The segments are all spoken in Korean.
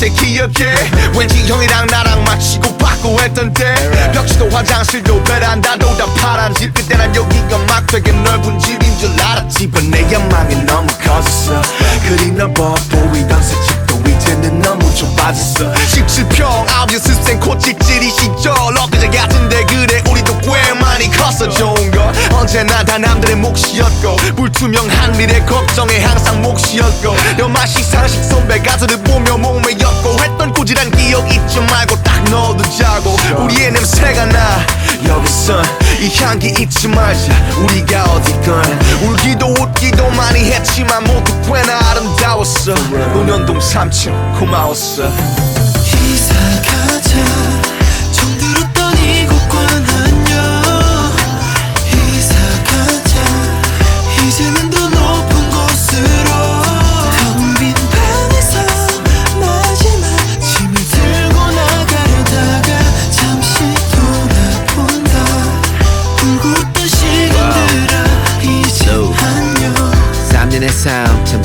어째 기억해. 왠지 형이랑 나랑 맞히고 받고 했던 때. 벽지도 화장실도 베란다도 다 파란 집 그때 난 여기가 막 되게 넓은 집인 줄 알았지. 내 연망이 너무 컸었어. 그리 넓어 보이던 새 집도 이제는 너무 좁아졌어. 17평 아홉 연습생 코찍질이 시절. 엊그제 같은 언제나 다 남들의 몫이었고 불투명한 미래 걱정에 항상 몫이었고 여마시 상식 선배 가수를 보며 몸매였고 했던 고지란 기억 잊지 말고 딱 넣어두자고 우리의 냄새가 나. 여기선 이 향기 잊지 말자. 우리가 어디건 울기도 웃기도 많이 했지만 모두 꽤나 아름다웠어. 논현동 3층 고마웠어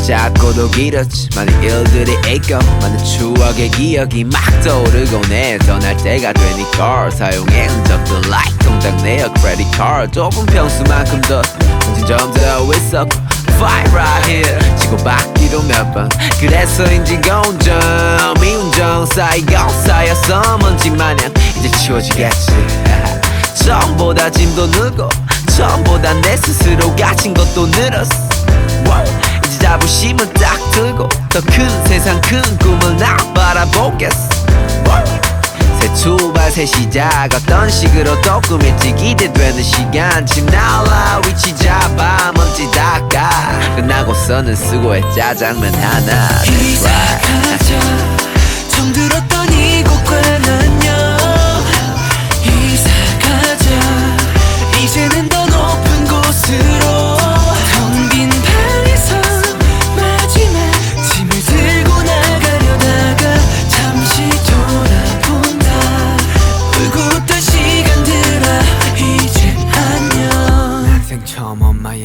삶참 짧고도 길었지 많은 일들이 있고 많은 추억의 기억이 막 떠오르곤 해 떠날 때가 되니까 사용해 흔적도 like 통장 내역 credit card. 좁은 평수만큼 더 정신 좀더 있었고 Fight right here. 치고받기도 몇번 그래서인지 운전 미운정 쌓이고 쌓여서 먼지 마냥 이제 치워지겠지. 처음보다 짐도 늘고 처음보다 내 스스로 가진 것도 늘었어 자부심은 딱 들고 더 큰 세상 큰 꿈을 나 바라보겠어. 새 출발 새 시작 어떤 식으로 또 꾸밀지 기대되는 시간 침 날라 위치 잡아 먼지 닦아 끝나고서는 수고해 짜장면 하나 right.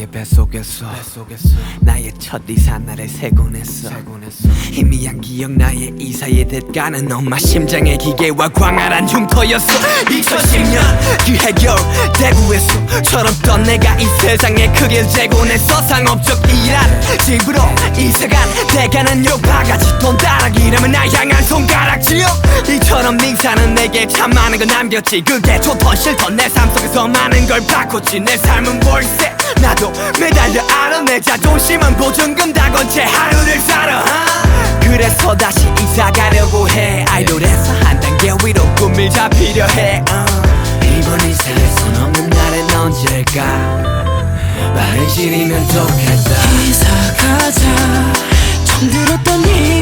처음 엄마의 뱃속에서 나의 첫 이사 날에 세곤 했어. 희미한 기억 나의 이사의 대가는 엄마 심장의 기계와 광활한 흉터였어. 2010년 그 해결 대구에서 철없던 내가 이 세상에 크길 재곤했어. 상업적 일한 집으로 이사간 대가는 요 바가지 돈 따라기라면 나 향한 손가락지요. 이처럼 밍사는 내게 참 많은 걸 남겼지. 그게 좋던 싫던 내 삶 속에서 많은 걸 바꿨지. 내 삶은 월세. 나도 매달려 알아 내 자존심은 보증금 다 건 채 하루를 살아 그래서 다시 이사 가려고 해. 아이돌에서 한 단계 위로 꿈을 잡히려 해 어. 이번 이사의 손 없는 날엔 언제일까 말을 지르면 좋겠다. 이사 가자. 처음 들었던 이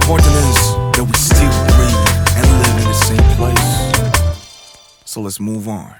important is that we still breathe and live in the same place. So let's move on.